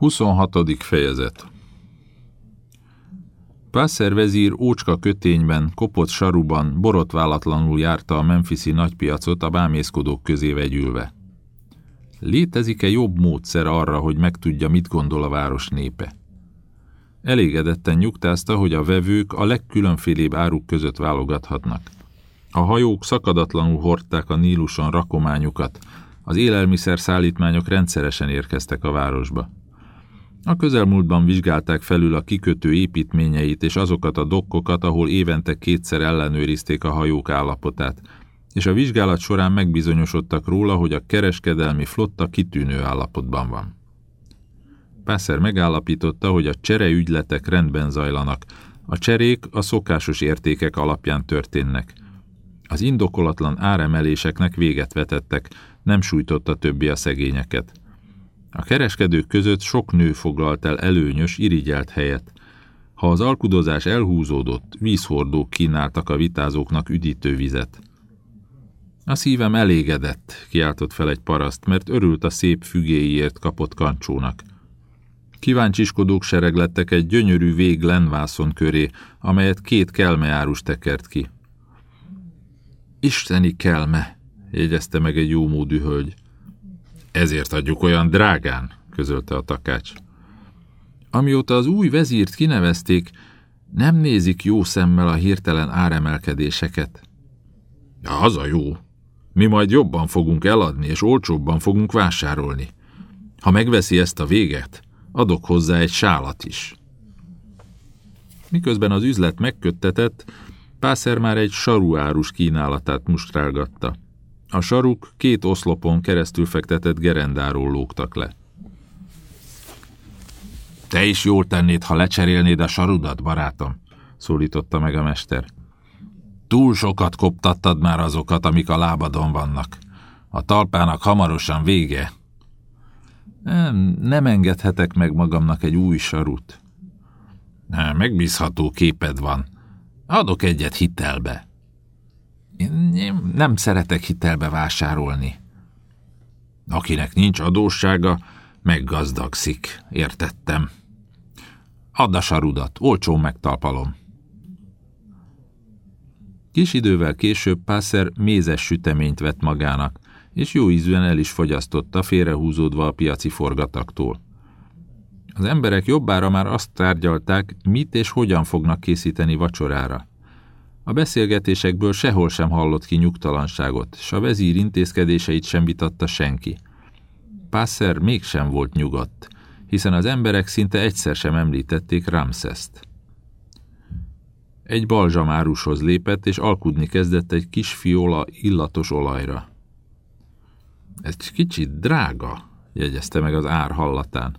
26. fejezet Pászer vezír ócska kötényben, kopott saruban, borotválatlanul járta a Memphisi nagypiacot a bámészkodók közé vegyülve. Létezik-e jobb módszer arra, hogy megtudja, mit gondol a város népe? Elégedetten nyugtázta, hogy a vevők a legkülönfélébb áruk között válogathatnak. A hajók szakadatlanul hordták a Níluson rakományukat, az élelmiszer szállítmányok rendszeresen érkeztek a városba. A közelmúltban vizsgálták felül a kikötő építményeit és azokat a dokkokat, ahol évente kétszer ellenőrizték a hajók állapotát, és a vizsgálat során megbizonyosodtak róla, hogy a kereskedelmi flotta kitűnő állapotban van. Pászer megállapította, hogy a csereügyletek rendben zajlanak, a cserék a szokásos értékek alapján történnek. Az indokolatlan áremeléseknek véget vetettek, nem sújtotta többi a szegényeket. A kereskedők között sok nő foglalt el előnyös, irigyelt helyet. Ha az alkudozás elhúzódott, vízhordók kínáltak a vitázóknak üdítő vizet. A szívem elégedett, kiáltott fel egy paraszt, mert örült a szép fügéiért kapott kancsónak. Kíváncsiskodók sereglettek egy gyönyörű vég lenvászon köré, amelyet két kelmeárus tekert ki. Isteni kelme, jegyezte meg egy jómódű hölgy. Ezért adjuk olyan drágán, közölte a takács. Amióta az új vezírt kinevezték, nem nézik jó szemmel a hirtelen áremelkedéseket. Ja, az a jó. Mi majd jobban fogunk eladni, és olcsóbban fogunk vásárolni. Ha megveszi ezt a véget, adok hozzá egy sálat is. Miközben az üzlet megköttetett, Pászer már egy saruárus kínálatát mustrálgatta. A saruk két oszlopon keresztül fektetett gerendáról lógtak le. Te is jól tennéd, ha lecserélnéd a sarudat, barátom, szólította meg a mester. Túl sokat koptattad már azokat, amik a lábadon vannak. A talpának hamarosan vége. Nem, nem engedhetek meg magamnak egy új sarut. Megbízható képed van. Adok egyet hitelbe. Én nem szeretek hitelbe vásárolni. Akinek nincs adóssága, meggazdagszik, értettem. Add a sarudat, olcsón megtalpalom. Kis idővel később Pászer mézes süteményt vett magának, és jó ízűen el is fogyasztotta, félrehúzódva a piaci forgataktól. Az emberek jobbára már azt tárgyalták, mit és hogyan fognak készíteni vacsorára. A beszélgetésekből sehol sem hallott ki nyugtalanságot, s a vezír intézkedéseit sem vitatta senki. Pászer mégsem volt nyugodt, hiszen az emberek szinte egyszer sem említették Ramszeszt. Egy balzsamárushoz lépett, és alkudni kezdett egy kis fiola illatos olajra. Ez kicsit drága, jegyezte meg az ár hallatán.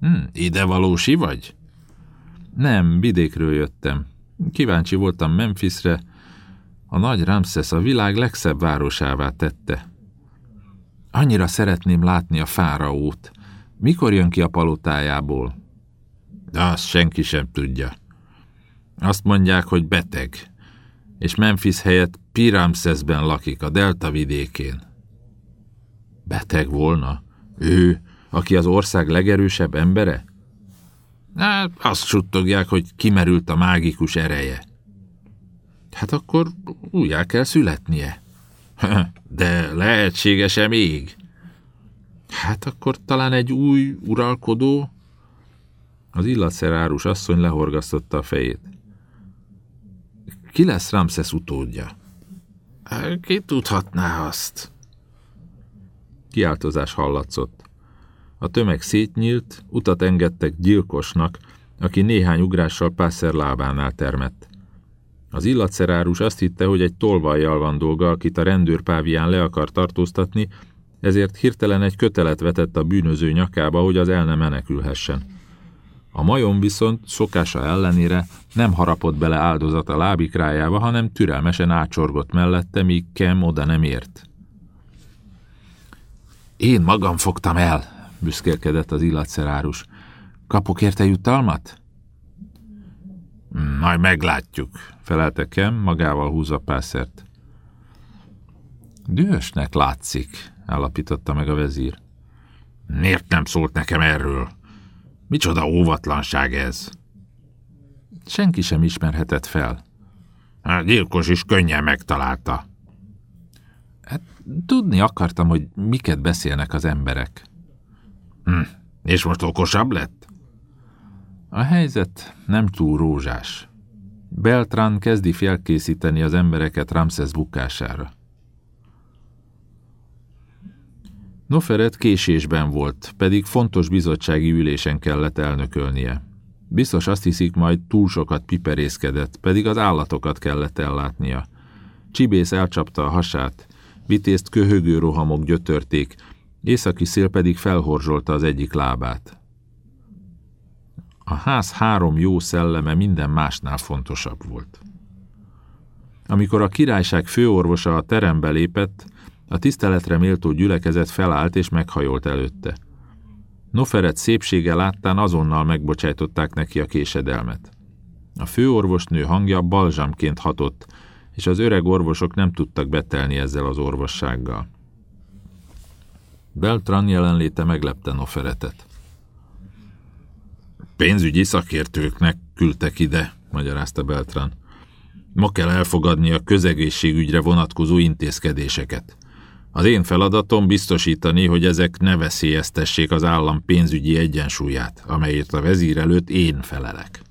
Hm, ide valósi vagy? Nem, vidékről jöttem. Kíváncsi voltam Memphisre, a nagy Ramses a világ legszebb városává tette. Annyira szeretném látni a fáraót. Mikor jön ki a palotájából? De azt senki sem tudja. Azt mondják, hogy beteg, és Memphis helyett Piramszeszben lakik, a delta vidékén. Beteg volna? Ő, aki az ország legerősebb embere? Hát azt suttogják, hogy kimerült a mágikus ereje. Hát akkor újjá kell születnie. De lehetséges-e még? Hát akkor talán egy új uralkodó? Az illatszerárus asszony lehorgasztotta a fejét. Ki lesz Ramszesz utódja? Ki tudhatná azt? Kiáltozás hallatszott. A tömeg szétnyílt, utat engedtek gyilkosnak, aki néhány ugrással Pászer lábánál termett. Az illatszerárus azt hitte, hogy egy tolvajjal van dolga, akit a rendőrpávián le akar tartóztatni, ezért hirtelen egy kötelet vetett a bűnöző nyakába, hogy az el ne menekülhessen. A majom viszont szokása ellenére nem harapott bele áldozat a lábikrájába, hanem türelmesen ácsorgott mellette, míg Kem oda nem ért. Én magam fogtam el, büszkélkedett az illatszerárus. Kapok érte jutalmat? Majd meglátjuk, felelte Kem, magával húzva pászert. Dühösnek látszik, állapította meg a vezír. Miért nem szólt nekem erről? Micsoda óvatlanság ez? Senki sem ismerhetett fel. A gyilkos is könnyen megtalálta. Hát tudni akartam, hogy miket beszélnek az emberek. Hm. És most okosabb lett? A helyzet nem túl rózsás. Beltran kezdi felkészíteni az embereket Ramses bukására. Noferet késésben volt, pedig fontos bizottsági ülésen kellett elnökölnie. Biztos azt hiszik, majd túl sokat piperészkedett, pedig az állatokat kellett ellátnia. Csibész elcsapta a hasát, vitézt köhögő rohamok gyötörték, északi szél pedig felhorzsolta az egyik lábát. A ház három jó szelleme minden másnál fontosabb volt. Amikor a királyság főorvosa a terembe lépett, a tiszteletre méltó gyülekezet felállt és meghajolt előtte. Noferet szépsége láttán azonnal megbocsájtották neki a késedelmet. A főorvosnő hangja balzsamként hatott, és az öreg orvosok nem tudtak betelni ezzel az orvossággal. Beltran jelenléte meglepte Noferetet. Pénzügyi szakértőknek küldtek ide, magyarázta Beltran. Ma kell elfogadni a közegészségügyre vonatkozó intézkedéseket. Az én feladatom biztosítani, hogy ezek ne veszélyeztessék az állam pénzügyi egyensúlyát, amelyért a vezír előtt én felelek.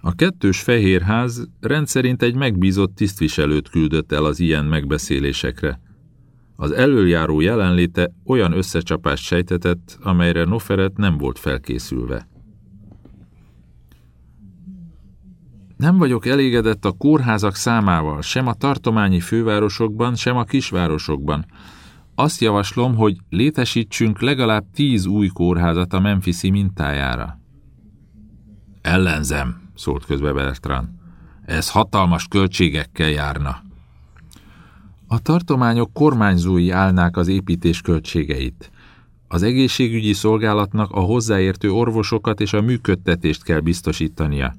A kettős fehérház rendszerint egy megbízott tisztviselőt küldött el az ilyen megbeszélésekre. Az előjáró jelenléte olyan összecsapást sejtetett, amelyre Noferet nem volt felkészülve. Nem vagyok elégedett a kórházak számával, sem a tartományi fővárosokban, sem a kisvárosokban. Azt javaslom, hogy létesítsünk legalább tíz új kórházat a Memphisi mintájára. Ellenzem, szólt közbe Bertrand. Ez hatalmas költségekkel járna. A tartományok kormányzói állnák az építés költségeit. Az egészségügyi szolgálatnak a hozzáértő orvosokat és a működtetést kell biztosítania.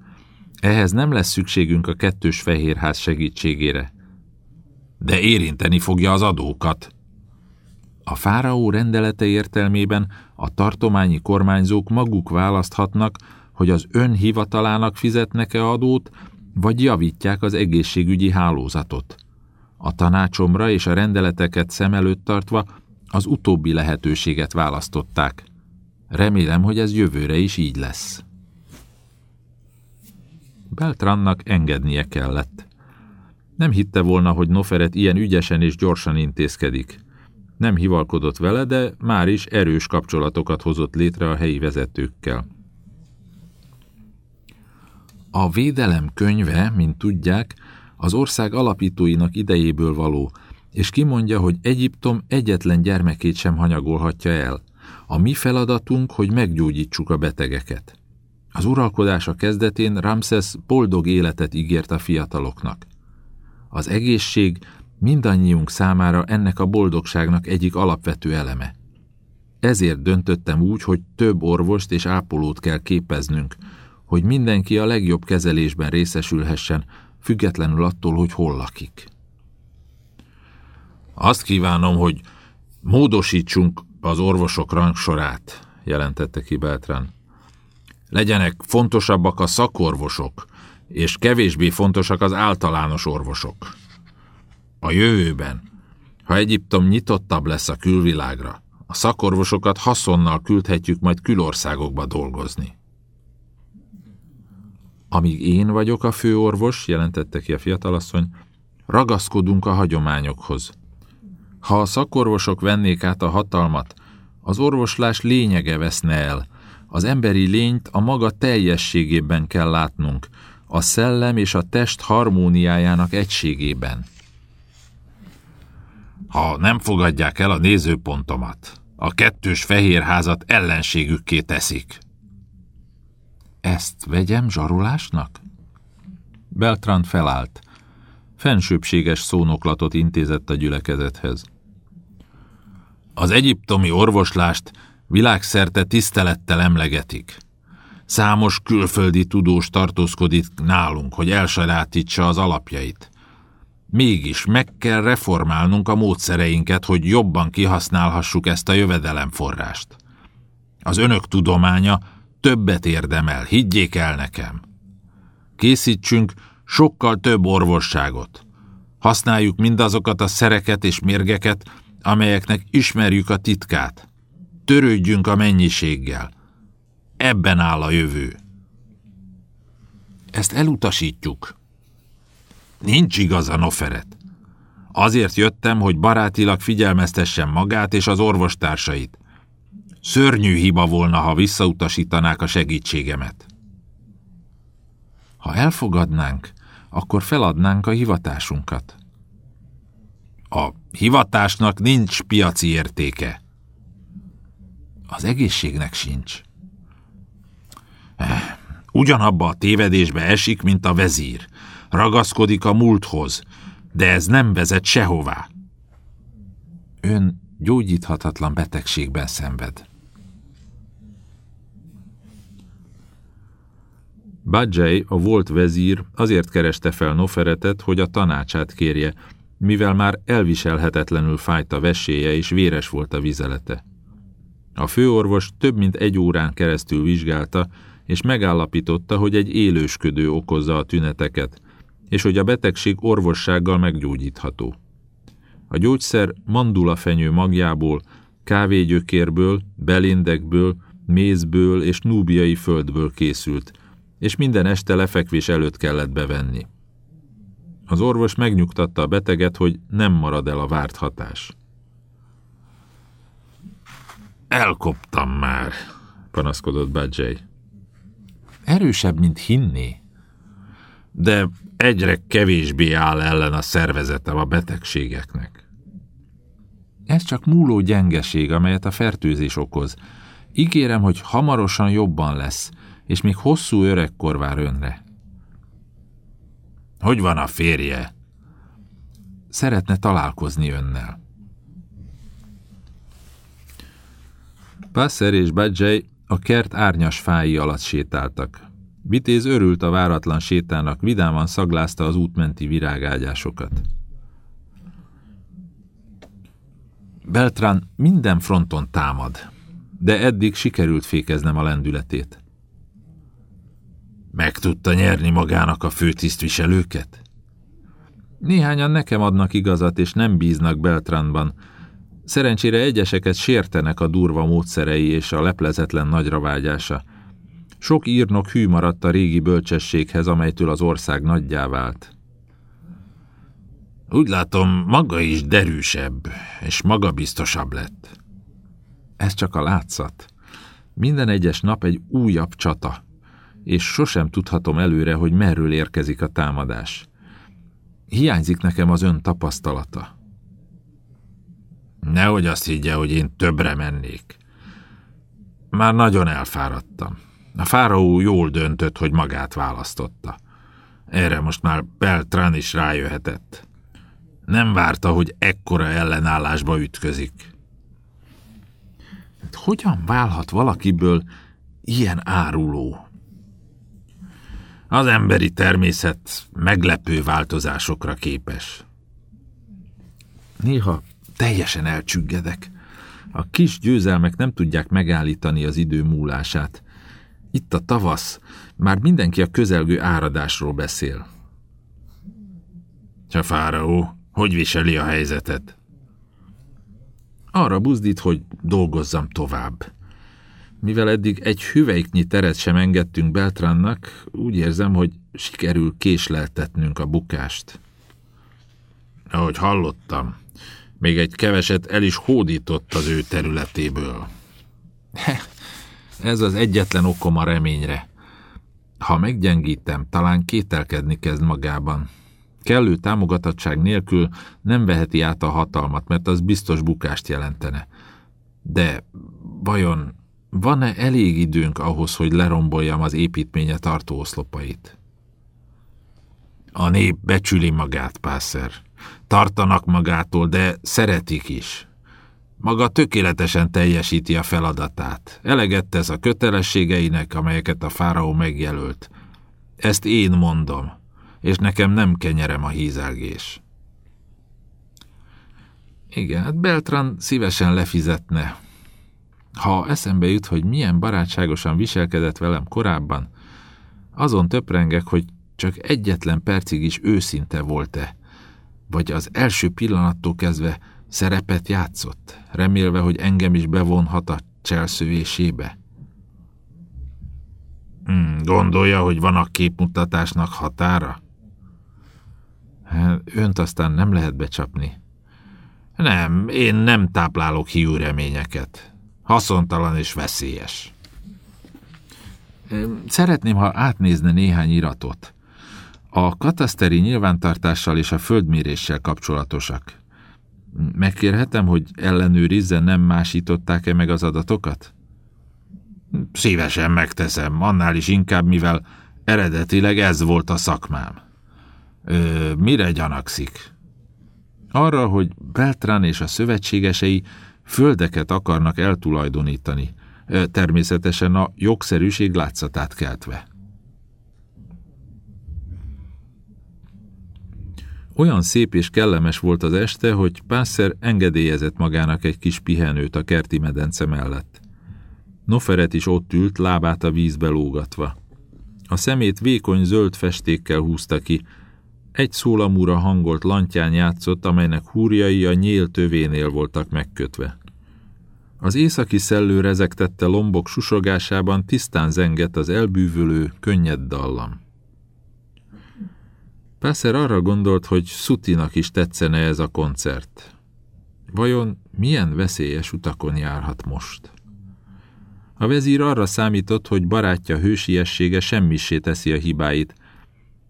Ehhez nem lesz szükségünk a kettős fehérház segítségére. De érinteni fogja az adókat. A fáraó rendelete értelmében a tartományi kormányzók maguk választhatnak, hogy az ön hivatalának fizetnek-e adót, vagy javítják az egészségügyi hálózatot. A tanácsomra és a rendeleteket szem előtt tartva az utóbbi lehetőséget választották. Remélem, hogy ez jövőre is így lesz. Beltrannak engednie kellett. Nem hitte volna, hogy Noferet ilyen ügyesen és gyorsan intézkedik. Nem hivalkodott vele, de már is erős kapcsolatokat hozott létre a helyi vezetőkkel. A védelem könyve, mint tudják, az ország alapítóinak idejéből való, és kimondja, hogy Egyiptom egyetlen gyermekét sem hanyagolhatja el. A mi feladatunk, hogy meggyógyítsuk a betegeket. Az uralkodása kezdetén Ramses boldog életet ígért a fiataloknak. Az egészség mindannyiunk számára ennek a boldogságnak egyik alapvető eleme. Ezért döntöttem úgy, hogy több orvost és ápolót kell képeznünk, hogy mindenki a legjobb kezelésben részesülhessen, függetlenül attól, hogy hol lakik. Azt kívánom, hogy módosítsunk az orvosok rangsorát, jelentette ki Beltrán. Legyenek fontosabbak a szakorvosok, és kevésbé fontosak az általános orvosok. A jövőben, ha Egyiptom nyitottabb lesz a külvilágra, a szakorvosokat haszonnal küldhetjük majd külországokba dolgozni. Amíg én vagyok a főorvos, jelentette ki a fiatalasszony, ragaszkodunk a hagyományokhoz. Ha a szakorvosok vennék át a hatalmat, az orvoslás lényege veszne el. Az emberi lényt a maga teljességében kell látnunk, a szellem és a test harmóniájának egységében. Ha nem fogadják el a nézőpontomat, a kettős fehérházat ellenségükké teszik. Ezt vegyem zsarolásnak? Beltrand felállt. Fensőbséges szónoklatot intézett a gyülekezethez. Az egyiptomi orvoslást világszerte tisztelettel emlegetik. Számos külföldi tudós tartózkodik nálunk, hogy elsajátítsa az alapjait. Mégis meg kell reformálnunk a módszereinket, hogy jobban kihasználhassuk ezt a jövedelemforrást. Az önök tudománya többet érdemel, higgyék el nekem. Készítsünk sokkal több orvosságot. Használjuk mindazokat a szereket és mérgeket, amelyeknek ismerjük a titkát. Törődjünk a mennyiséggel. Ebben áll a jövő. Ezt elutasítjuk. Nincs igaza Noferet. Azért jöttem, hogy barátilag figyelmeztessem magát és az orvostársait. Szörnyű hiba volna, ha visszautasítanák a segítségemet. Ha elfogadnánk, akkor feladnánk a hivatásunkat. A hivatásnak nincs piaci értéke. Az egészségnek sincs. Eh, ugyanabba a tévedésbe esik, mint a vezír. Ragaszkodik a múlthoz, de ez nem vezet sehová. Ön gyógyíthatatlan betegségben szenved. Badzsely, a volt vezír, azért kereste fel Noferetet, hogy a tanácsát kérje, mivel már elviselhetetlenül fájt a veséje és véres volt a vizelete. A főorvos több mint egy órán keresztül vizsgálta, és megállapította, hogy egy élősködő okozza a tüneteket, és hogy a betegség orvossággal meggyógyítható. A gyógyszer mandulafenyő magjából, kávégyökérből, belindekből, mézből és núbiai földből készült, és minden este lefekvés előtt kellett bevenni. Az orvos megnyugtatta a beteget, hogy nem marad el a várt hatás. Elkoptam már, panaszkodott Badzsely. Erősebb, mint hinni. De egyre kevésbé áll ellen a szervezetem a betegségeknek. Ez csak múló gyengeség, amelyet a fertőzés okoz. Ígérem, hogy hamarosan jobban lesz, és még hosszú öregkor vár önre. Hogy van a férje? Szeretne találkozni önnel. Passer és Badzsely a kert árnyas fái alatt sétáltak. Vitéz örült a váratlan sétának, vidáman szaglázta az útmenti virágágyásokat. Beltrán minden fronton támad, de eddig sikerült fékeznem a lendületét. Meg tudta nyerni magának a főtisztviselőket? Néhányan nekem adnak igazat, és nem bíznak Beltranban. Szerencsére egyeseket sértenek a durva módszerei és a leplezetlen nagyra vágyása. Sok írnok hű maradt a régi bölcsességhez, amelytől az ország nagyjá vált. Úgy látom, maga is derűsebb, és magabiztosabb lett. Ez csak a látszat. Minden egyes nap egy újabb csata és sosem tudhatom előre, hogy merről érkezik a támadás. Hiányzik nekem az ön tapasztalata. Nehogy azt higgye, hogy én többre mennék. Már nagyon elfáradtam. A fáraó jól döntött, hogy magát választotta. Erre most már Beltran is rájöhetett. Nem várta, hogy ekkora ellenállásba ütközik. Hát hogyan válhat valakiből ilyen áruló? Az emberi természet meglepő változásokra képes. Néha teljesen elcsüggedek. A kis győzelmek nem tudják megállítani az idő múlását. Itt a tavasz, már mindenki a közelgő áradásról beszél. Csak fáraó, hogy viseli a helyzetet? Arra buzdít, hogy dolgozzam tovább. Mivel eddig egy hüvelyknyi teret sem engedtünk Beltrannak, úgy érzem, hogy sikerül késleltetnünk a bukást. Ahogy hallottam, még egy keveset el is hódított az ő területéből. Ez az egyetlen okom a reményre. Ha meggyengítem, talán kételkedni kezd magában. Kellő támogatottság nélkül nem veheti át a hatalmat, mert az biztos bukást jelentene. De vajon van-e elég időnk ahhoz, hogy leromboljam az építménye tartó oszlopait? A nép becsüli magát, Pászer. Tartanak magától, de szeretik is. Maga tökéletesen teljesíti a feladatát. Eleget tesz a kötelességeinek, amelyeket a fáraó megjelölt. Ezt én mondom, és nekem nem kenyerem a hízelgés. Igen, hát Beltran szívesen lefizetne. Ha eszembe jut, hogy milyen barátságosan viselkedett velem korábban, azon töprengek, hogy csak egyetlen percig is őszinte volt-e, vagy az első pillanattól kezdve szerepet játszott, remélve, hogy engem is bevonhat a cselszövésébe. Hmm, gondolja, hogy van a képmutatásnak határa? Hát, önt aztán nem lehet becsapni. Nem, én nem táplálok hiú reményeket. Haszontalan és veszélyes. Szeretném, ha átnézne néhány iratot. A kataszteri nyilvántartással és a földméréssel kapcsolatosak. Megkérhetem, hogy ellenőrizze, nem másították-e meg az adatokat? Szívesen megteszem, annál is inkább, mivel eredetileg ez volt a szakmám. Ö, mire gyanakszik? Arra, hogy Beltrán és a szövetségesei földeket akarnak eltulajdonítani, természetesen a jogszerűség látszatát keltve. Olyan szép és kellemes volt az este, hogy Pászer engedélyezett magának egy kis pihenőt a kerti medence mellett. Noferet is ott ült, lábát a vízbe lógatva. A szemét vékony zöld festékkel húzta ki, egy szólamúra hangolt lantján játszott, amelynek húrjai a nyél tövénél voltak megkötve. Az északi szellő rezegtette lombok susogásában tisztán zengett az elbűvölő, könnyed dallam. Pászer arra gondolt, hogy Szutinak is tetszene ez a koncert. Vajon milyen veszélyes utakon járhat most? A vezír arra számított, hogy barátja hősiessége semmisé teszi a hibáit,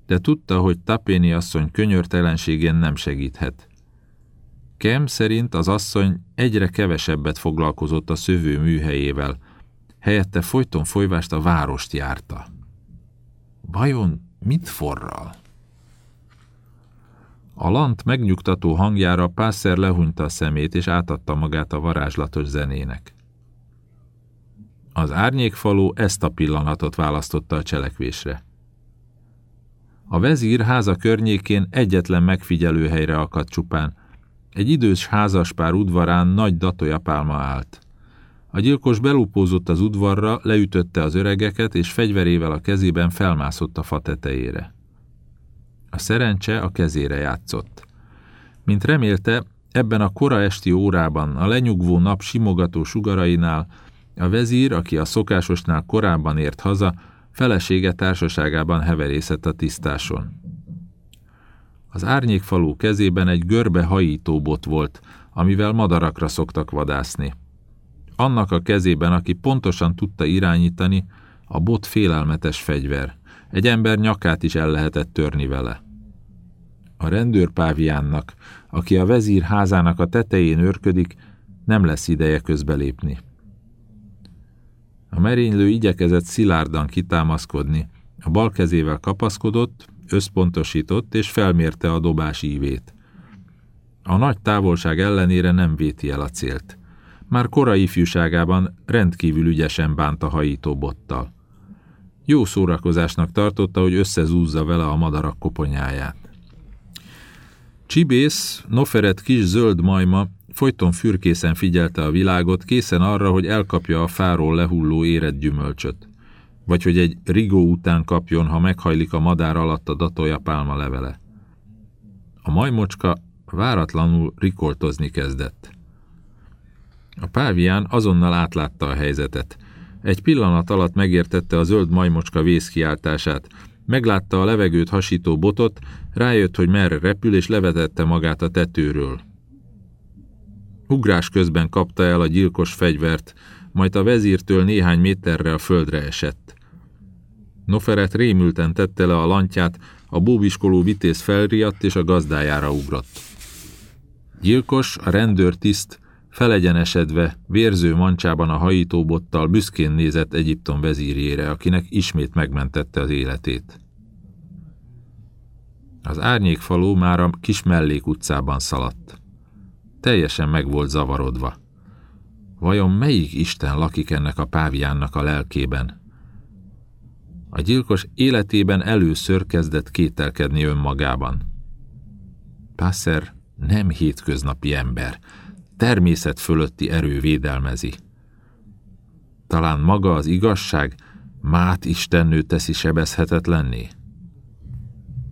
de tudta, hogy Tapéni asszony könyörtelenségén nem segíthet. Kem szerint az asszony egyre kevesebbet foglalkozott a szövő műhelyével, helyette folyton folyvást a várost járta. Vajon mit forral? A lant megnyugtató hangjára Pászer lehunyta a szemét, és átadta magát a varázslatos zenének. Az árnyékfaló ezt a pillanatot választotta a cselekvésre. A vezír háza környékén egyetlen megfigyelőhelyre akadt csupán. Egy idős házaspár udvarán nagy pálma állt. A gyilkos belupózott az udvarra, leütötte az öregeket, és fegyverével a kezében felmászott a fa tetejére. A szerencse a kezére játszott. Mint remélte, ebben a kora esti órában, a lenyugvó nap simogató sugarainál, a vezír, aki a szokásosnál korábban ért haza, felesége társaságában heverészett a tisztáson. Az árnyékfalú kezében egy görbe hajítóbot volt, amivel madarakra szoktak vadászni. Annak a kezében, aki pontosan tudta irányítani, a bot félelmetes fegyver. Egy ember nyakát is el lehetett törni vele. A rendőr páviánnak, aki a vezír házának a tetején őrködik, nem lesz ideje közbelépni. A merénylő igyekezett szilárdan kitámaszkodni, a bal kezével kapaszkodott, összpontosított és felmérte a dobás ívét. A nagy távolság ellenére nem véti el a célt. Már korai ifjúságában rendkívül ügyesen bánt a hajítóbottal. Jó szórakozásnak tartotta, hogy összezúzza vele a madarak koponyáját. Csibész, Noferet kis zöld majma folyton fürkészen figyelte a világot, készen arra, hogy elkapja a fáról lehulló érett gyümölcsöt. Vagy hogy egy rigó után kapjon, ha meghajlik a madár alatt a datója pálma levele. A majmocska váratlanul rikoltozni kezdett. A pávián azonnal átlátta a helyzetet. Egy pillanat alatt megértette a zöld majmocska vészkiáltását, meglátta a levegőt hasító botot, rájött, hogy merre repül, és levetette magát a tetőről. Ugrás közben kapta el a gyilkos fegyvert, majd a vezírtől néhány méterre a földre esett. Noferet rémülten tette le a lantját, a bóbiskoló vitéz felriadt és a gazdájára ugrott. Gyilkos, a rendőr tiszt, felegyenesedve, vérző mancsában a hajítóbottal büszkén nézett Egyiptom vezírjére, akinek ismét megmentette az életét. Az árnyékfaló már a kis mellék utcában szaladt. Teljesen meg volt zavarodva. Vajon melyik Isten lakik ennek a páviánnak a lelkében? A gyilkos életében először kezdett kételkedni önmagában. Pászer Nem hétköznapi ember, természet fölötti erő védelmezi. Talán maga az igazság Mát istennő teszi sebezhetetlenné?